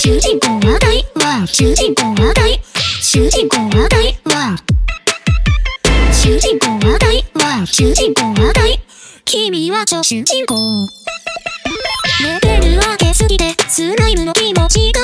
主人公は台湾主人公は台主人公は台湾主人公は台湾主人公は台君は超主人公。レベル上げすぎてスライムの気持ちが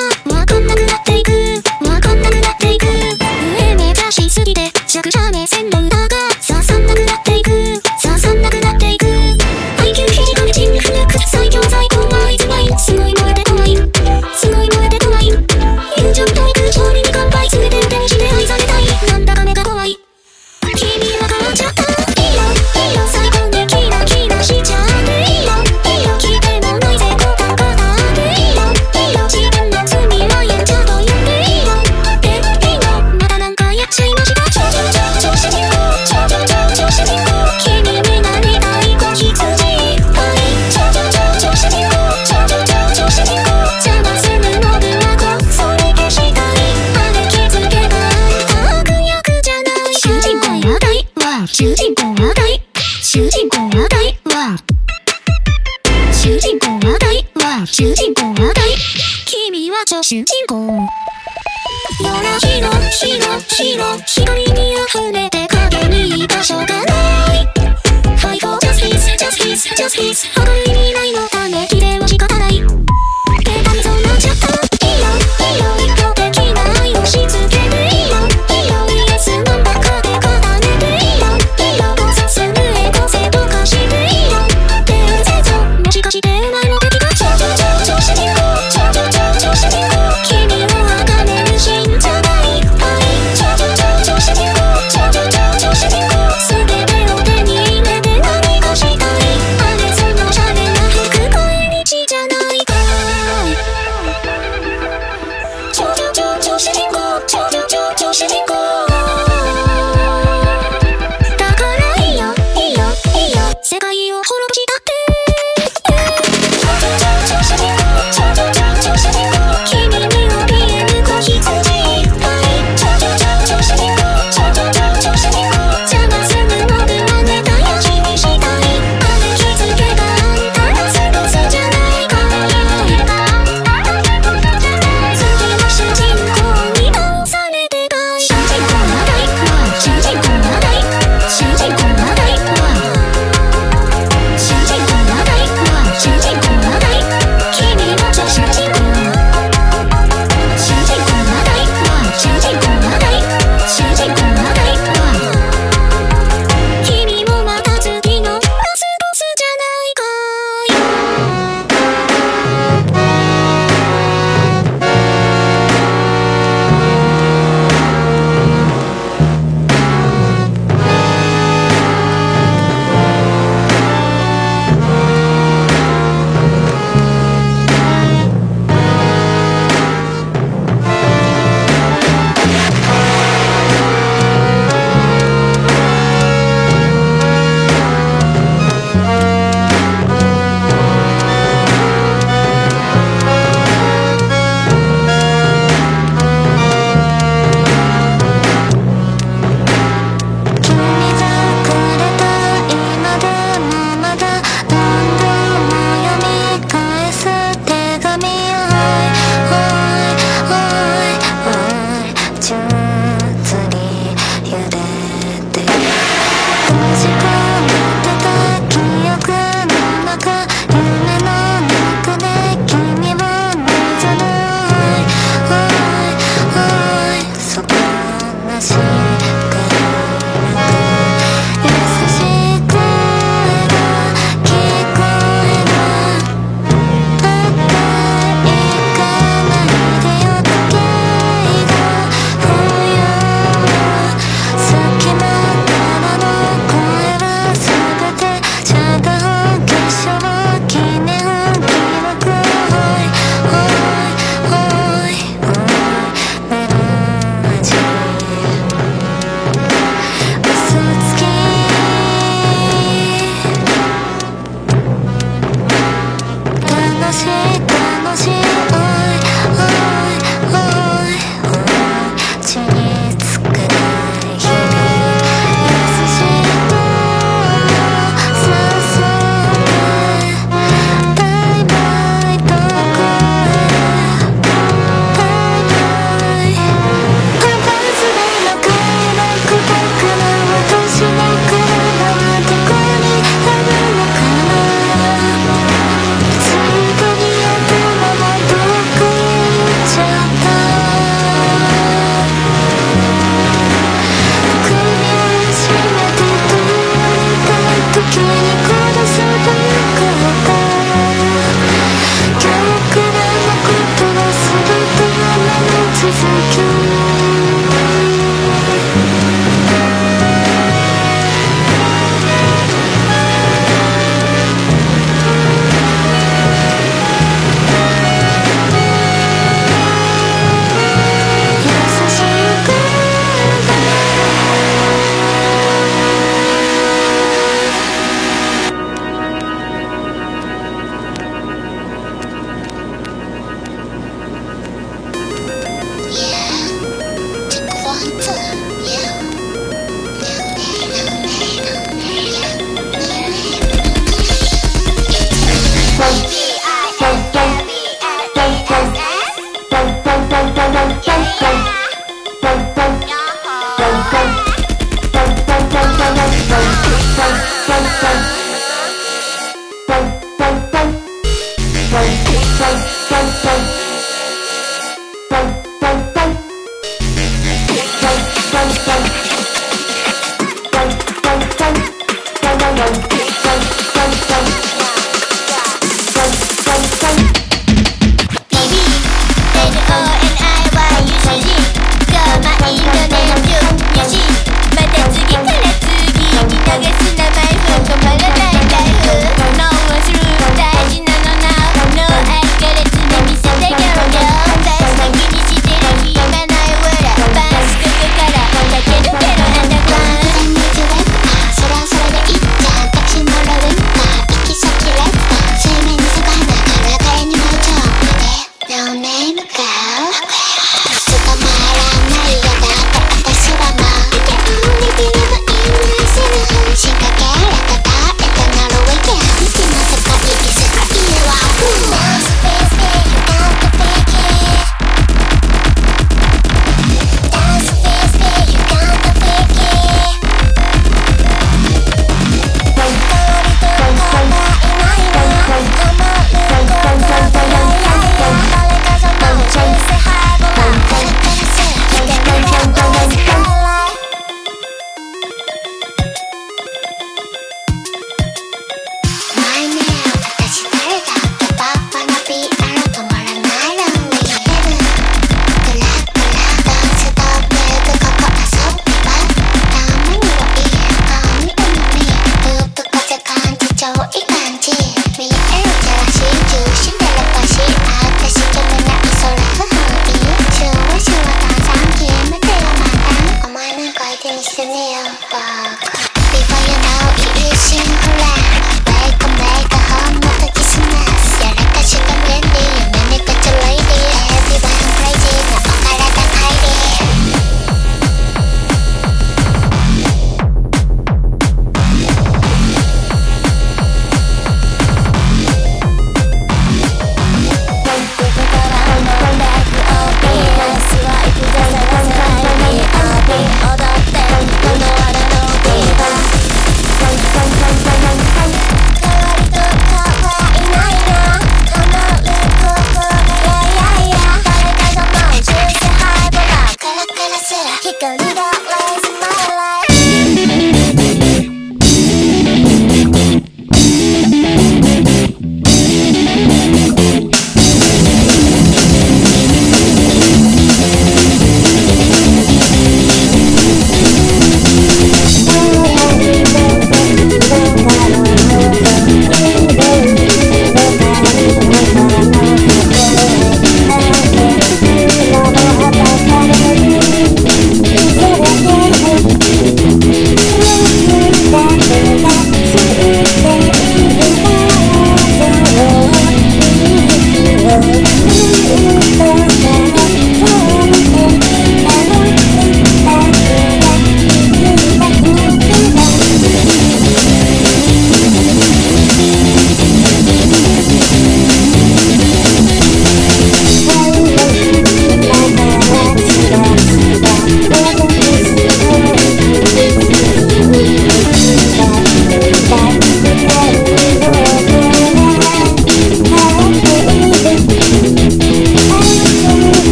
就那样吧。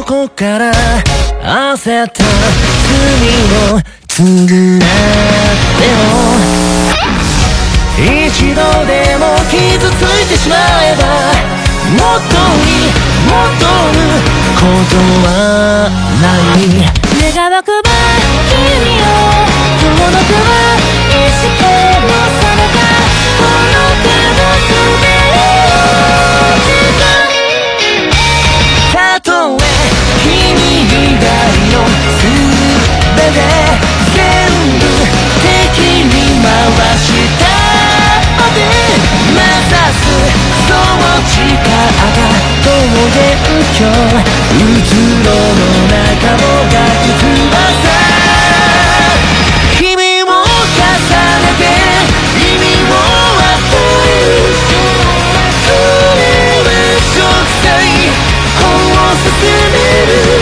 ここから焦った罪を償っても一度でも傷ついてしまえば元に戻ることはない願わくば君を遠のくは意識ので全部敵に回したで目指す。その力がた桃源郷うつろの中もがく翼君を重ねて意味を与える。それは植を進める。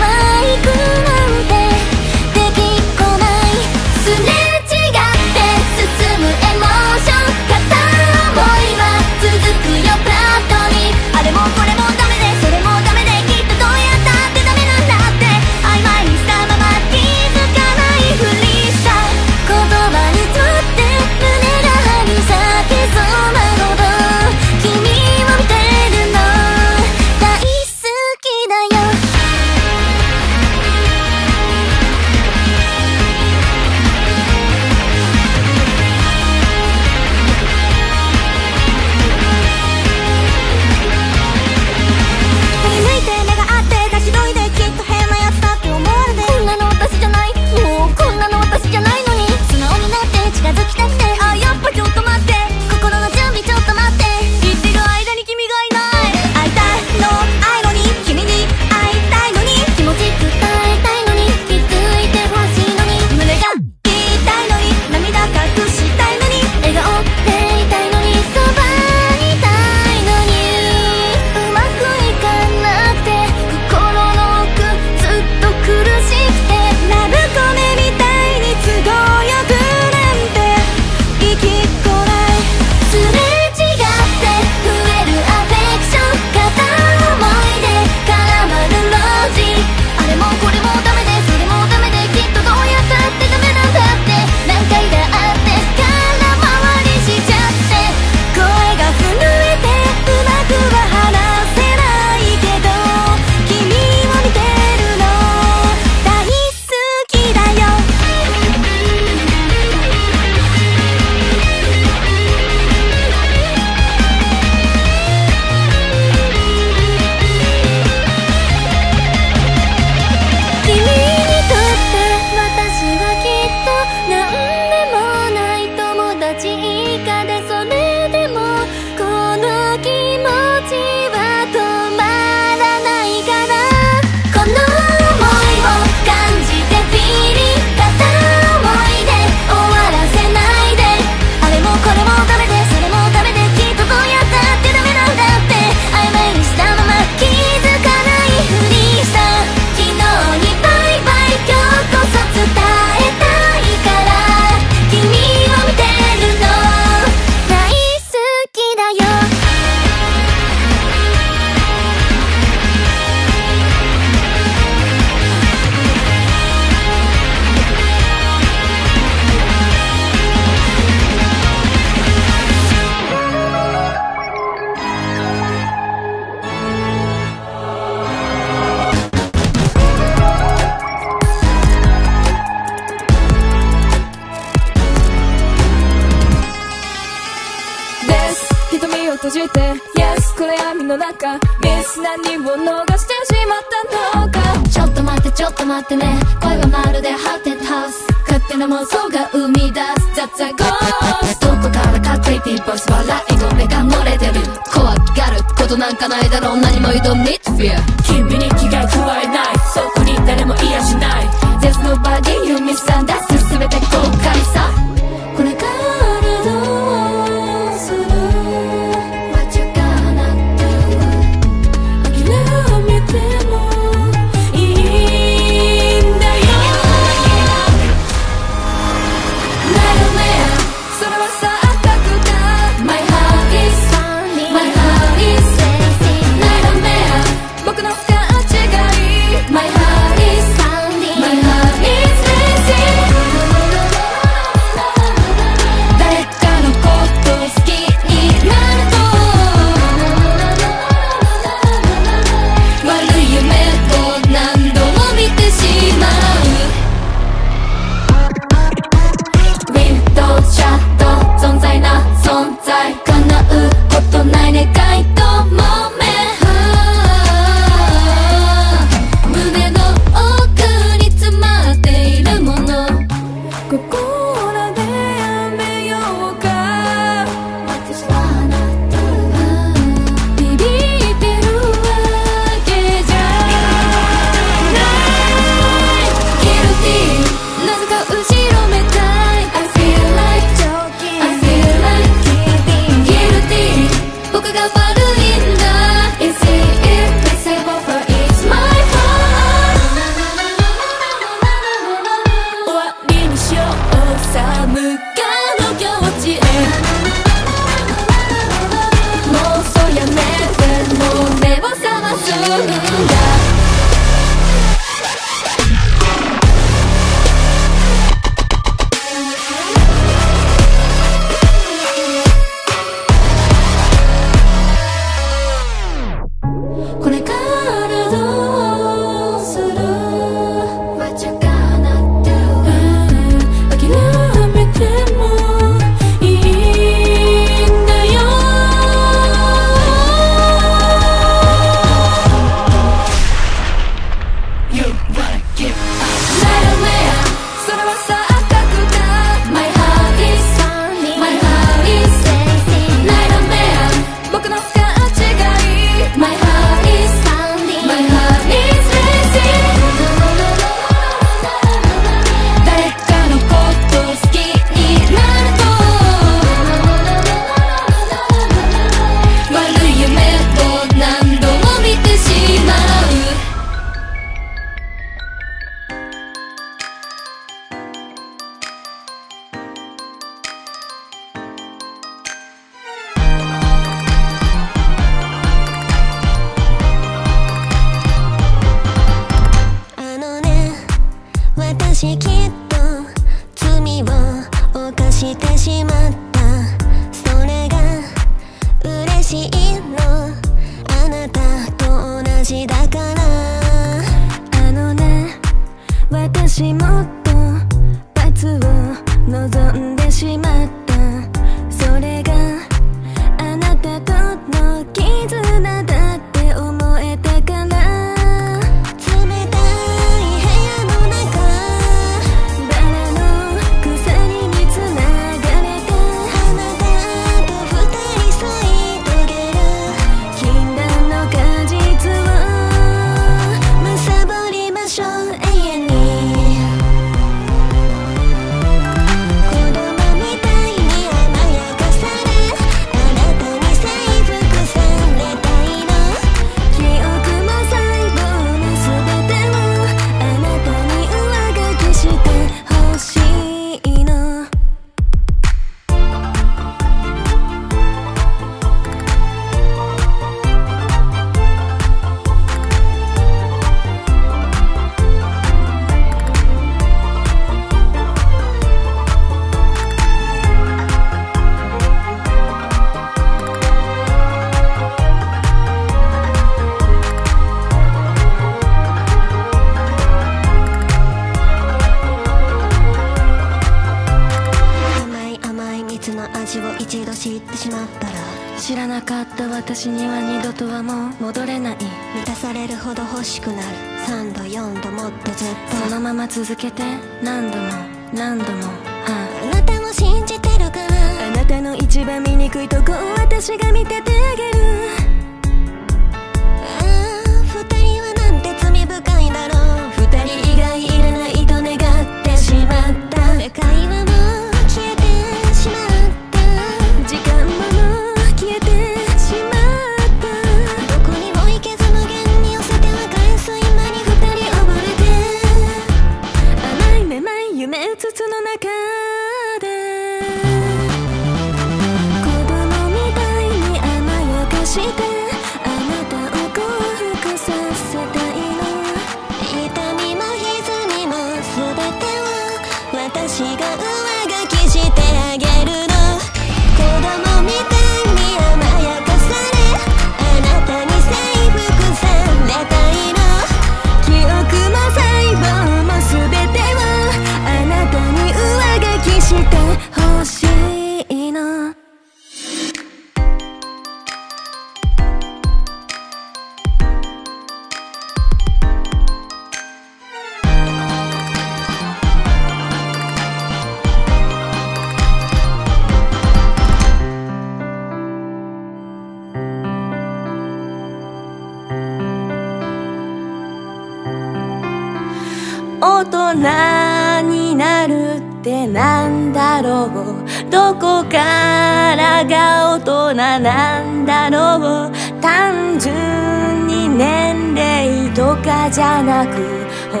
なんだろう。単純に年齢とかじゃなく本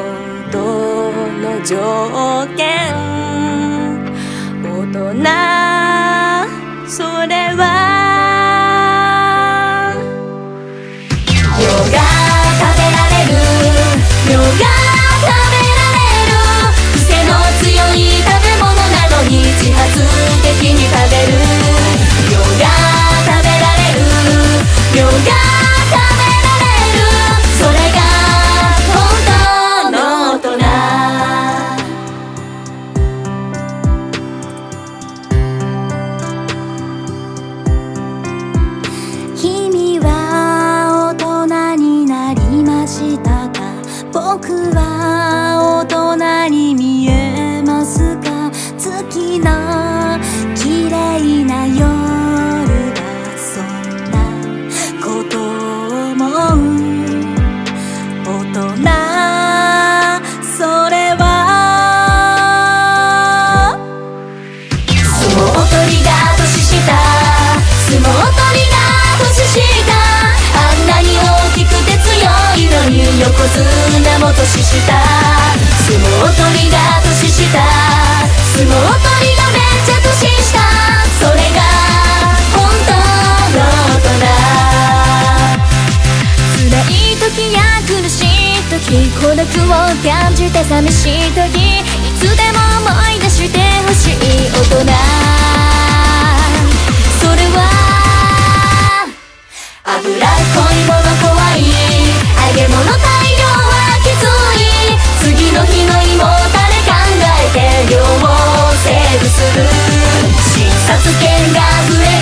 当の条件。大人それは相撲取りが年下相撲取りがめっちゃ年下それが本当の大人辛い時や苦しい時孤独を感じて寂しい時いつでも思い出してほしい大人。それは脂っこいもの怖い。揚げ物食べのも考えて量をセーブする。診察券が増える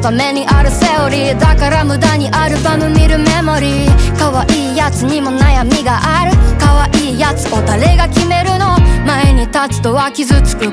ためにあるセオリーだから無駄にアルバム見るメモリー。可愛いやつにも悩みがある。可愛いやつを誰が決めるの？前に立つとは傷つく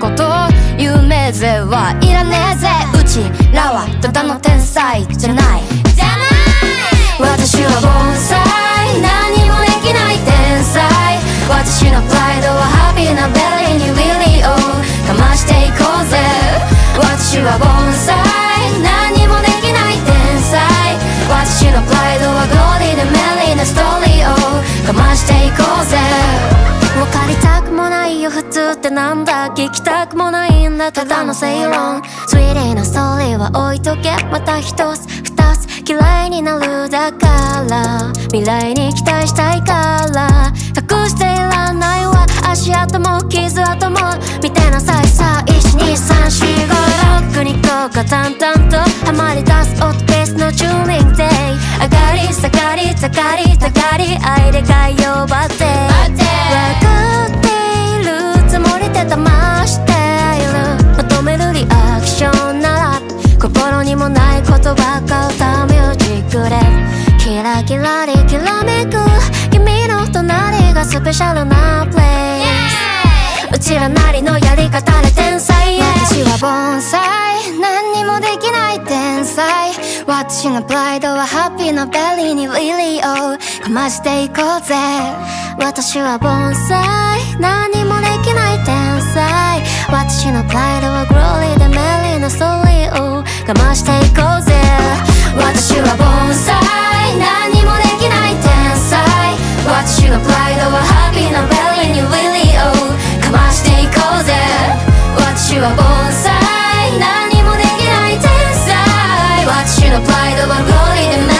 なんだ聞きたくもないんだただの正論。スイーリーなストーリーは置いとけまた一つ二つ嫌いになるだから未来に期待したいから隠していらないわ足跡も傷跡も見てなさい。さあ12345にこうか淡々とハマり出すオットベースのチューニングデイ上がり下がり下がり下がり愛で概要バッテ分かってて騙している。まとめるリアクションなら心にもないことばか歌ミュージックでキラキラにきらめく君の隣がスペシャルなプレイ。うちらなりのやり方で天才。私は盆栽何にもできない天才。私のプライドはハッピーなベリーにリリーをかましていこうぜ。私は盆栽しなプライドはグローリーでメリーなストーリーをかましていこうぜ。私は盆栽。何もできない天才。私のプライドはハッピーなベリーにウィリーをかましていこうぜ。私は盆栽。何もできない天才。私のプライドはグローリーでメリー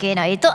けないと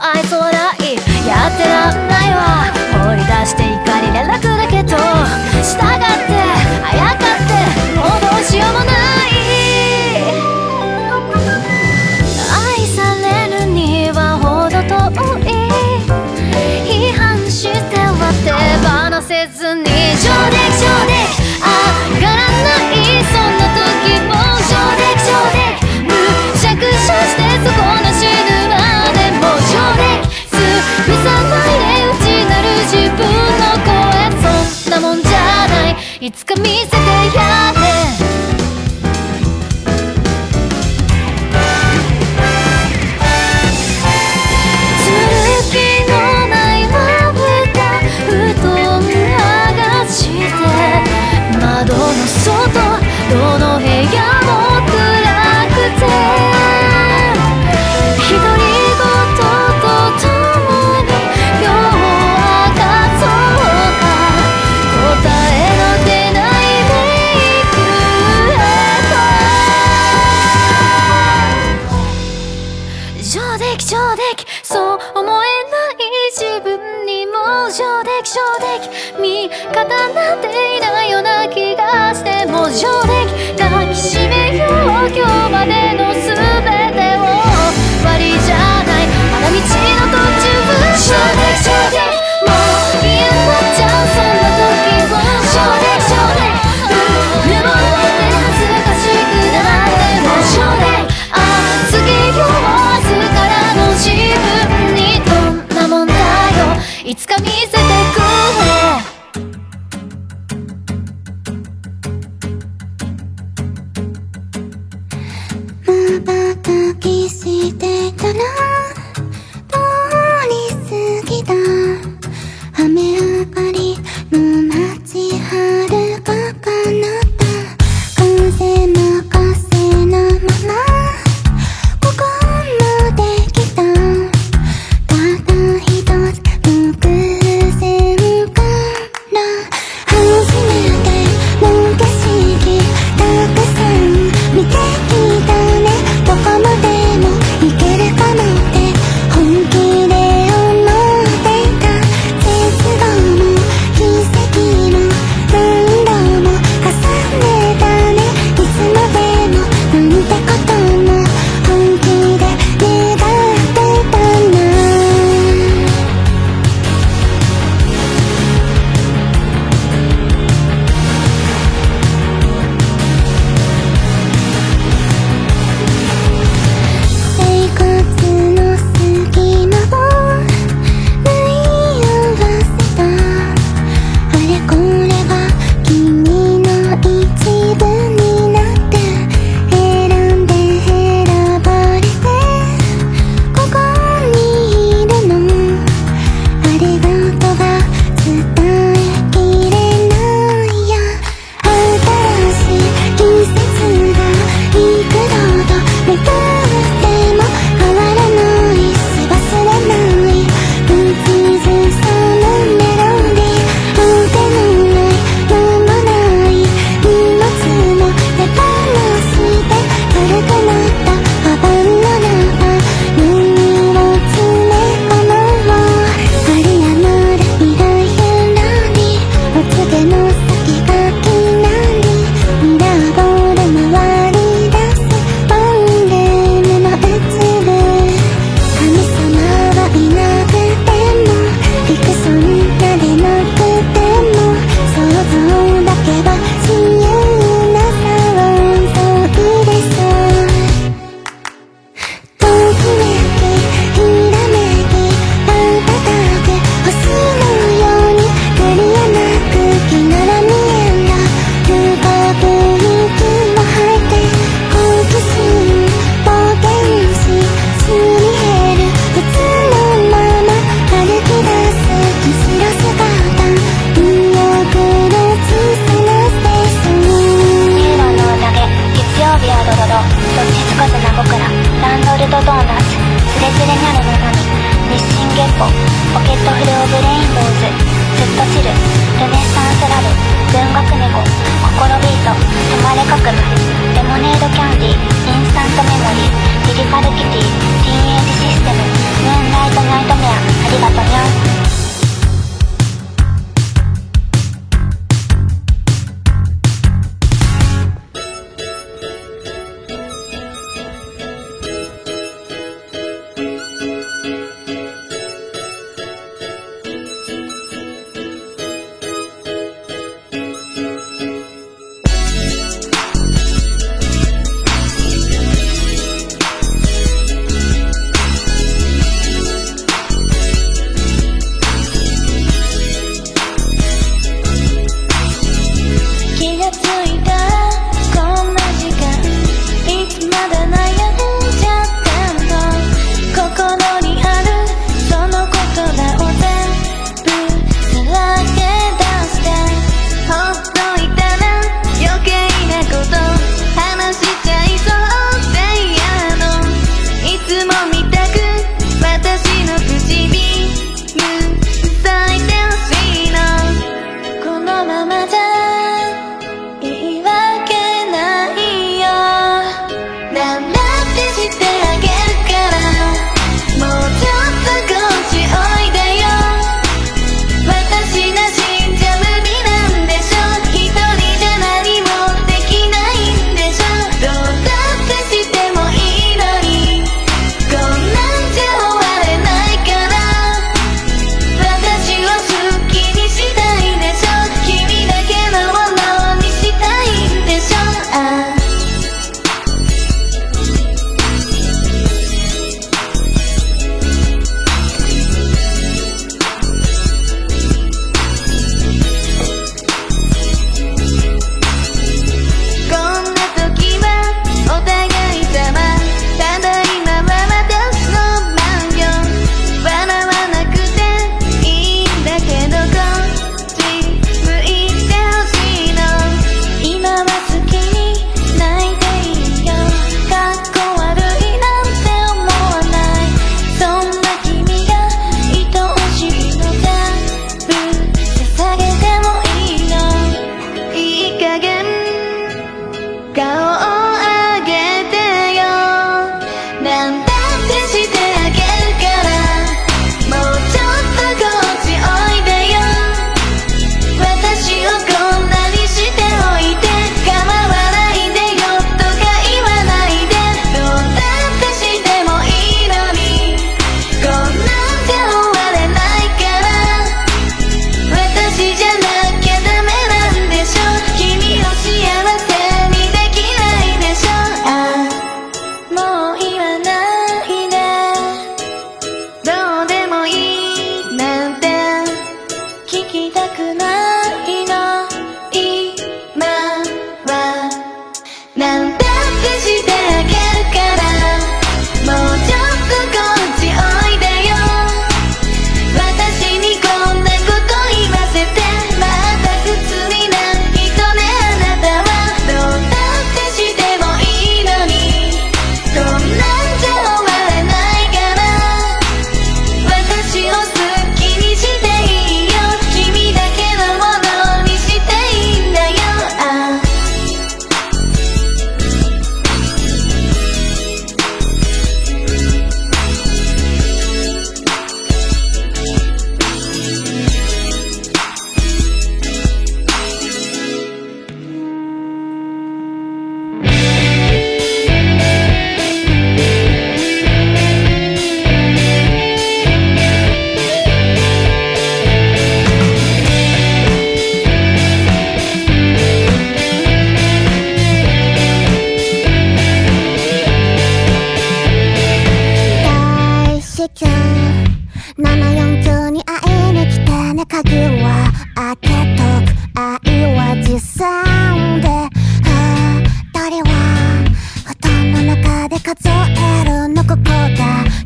で数えるのここだ。